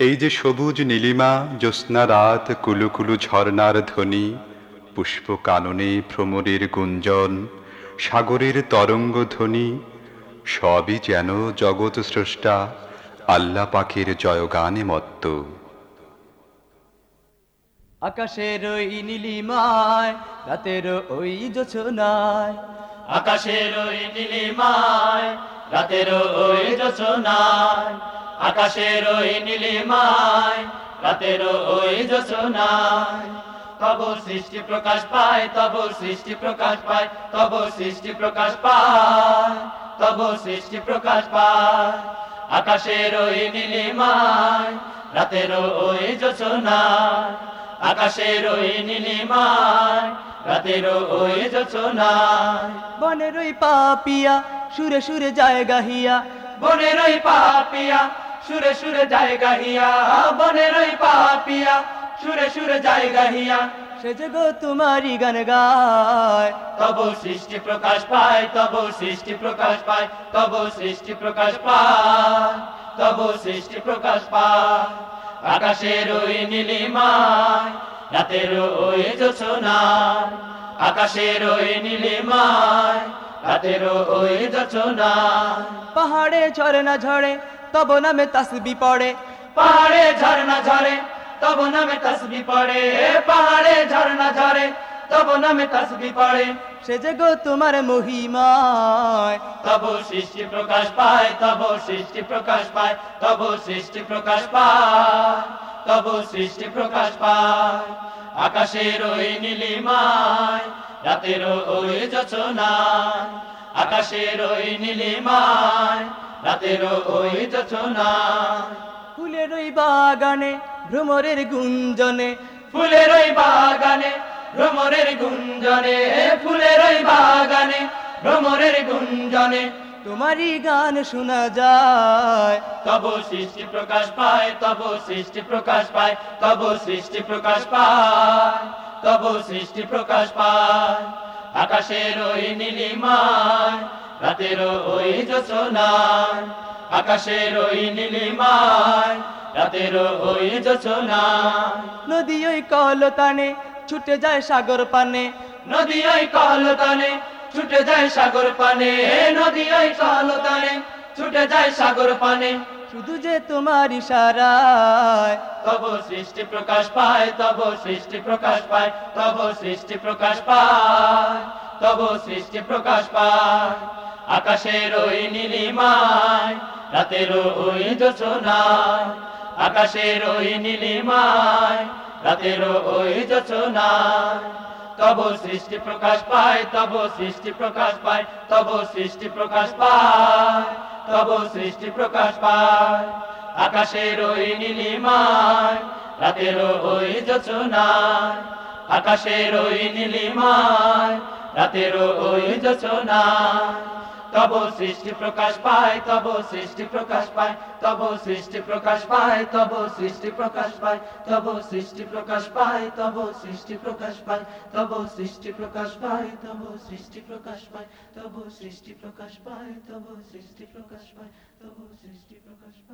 এই যে সবুজ নীলিমা, জ্যোৎস্না রাত কুলুকুলু ঝর্নার ধ্বনি, পুষ্প কাননে ভ্রমরের গুঞ্জন, সাগরের তরঙ্গ ধ্বনি, সবই যেন জগৎ স্রষ্টা আল্লাহ পাখির জয়গানে মত্ত। আকাশের ওই নীলিমায়, রাতের ওই জোছনায় আকাশের ওই নীলিমায়, রাতের ওই জোছনায় আকাশের ওই নীলিমায় রাতের ওই জোছনায় তব সৃষ্টি প্রকাশ পায় তব সৃষ্টি প্রকাশ পায় তব সৃষ্টি প্রকাশ পায় তব সৃষ্টি প্রকাশ পায়। আকাশের ওই নীলিমায় রাতের ওই জোছনায় আকাশের ওই নীলিমায় রাতের ওই জোছনায় বনের ওই পাপিয়া সুরে সুরে যায় গাহিয়া বনের ওই পাপিয়া সুরে সুরে যায় গাহিয়া বনের ওই পাপিয়া। সুরে সুরে যায় গাহিয়া সে যে গো তোমারই গান গায়। তব সৃষ্টি প্রকাশ পায় তব সৃষ্টি প্রকাশ পায় তব সৃষ্টি প্রকাশ পায় তব সৃষ্টি প্রকাশ পায়। আকাশের ওই নীলিমায় রাতের ওই জোছনায়। আকাশের ওই নীলিমায় রাতের ওই জোছনায়। পাহাড়ে ঝরে না ঝরে তব নামে তাসবি পড়ে। পাহাড়ে ঝরনা ঝরে তব নামে তসবি পড়ে। পাহাড়ে ঝরনা ঝরে তব নামে তসবি পড়ে। সে যে গো তোমার মহিমায়। তব সৃষ্টি প্রকাশ পায় তব সৃষ্টি প্রকাশ পায় তব সৃষ্টি প্রকাশ পায় তব সৃষ্টি প্রকাশ পায়। আকাশের ওই নীলিমায় রাতের ওই জোছনায় আকাশের ওই নীলিমায় রাতের ওই জোছনায় ফুলের ওই বাগানে ভ্রমরের গুঞ্জনে। ফুলের ওই বাগানে ভ্রমরের গুঞ্জনে। ফুলের ওই বাগানে ভ্রমরের গুঞ্জনে। তোমারই গান শোনা যায়। তব সৃষ্টি প্রকাশ পায় তব সৃষ্টি প্রকাশ পায় তব সৃষ্টি প্রকাশ পায় তব সৃষ্টি প্রকাশ পায়। আকাশের ওই নীলিমায় রাতের ওই জোছনায় আকাশের ওই নীলিমায়। রাতের ওই জোছনায় নদী ওই কলতানে ছুটে যায় সাগর পানে। নদী ওই কলতানে ছুটে যায় সাগর পানে। নদী ওই কলতানে ছুটে যায় সাগর পানে। শুধু যে তোমার ইশারায়, তব সৃষ্টি প্রকাশ পায়, তব সৃষ্টি প্রকাশ পায়, তব সৃষ্টি প্রকাশ পায়, তব সৃষ্টি প্রকাশ পায়। আকাশের ওই নীলিমায়, রাতের ওই জোছনায় আকাশের ওই নীলিমায়, রাতের ওই জোছনায় তব সৃষ্টি প্রকাশ পায়, তব সৃষ্টি প্রকাশ পায়, তব সৃষ্টি প্রকাশ পায়, তব সৃষ্টি প্রকাশ পায়। আকাশের ওই নীলিমায়, রাতের ওই জোছনায় আকাশের ওই নীলিমায়, রাতের ওই জোছনায় তব সৃষ্টি প্রকাশ পায় তব সৃষ্টি প্রকাশ পায় তব সৃষ্টি প্রকাশ পায় তব সৃষ্টি প্রকাশ পায় তব সৃষ্টি প্রকাশ পায় তব সৃষ্টি প্রকাশ পায় তব সৃষ্টি প্রকাশ পায় তব সৃষ্টি প্রকাশ পায় তব সৃষ্টি প্রকাশ পায় তব সৃষ্টি প্রকাশ পায় তব সৃষ্টি প্রকাশ পায়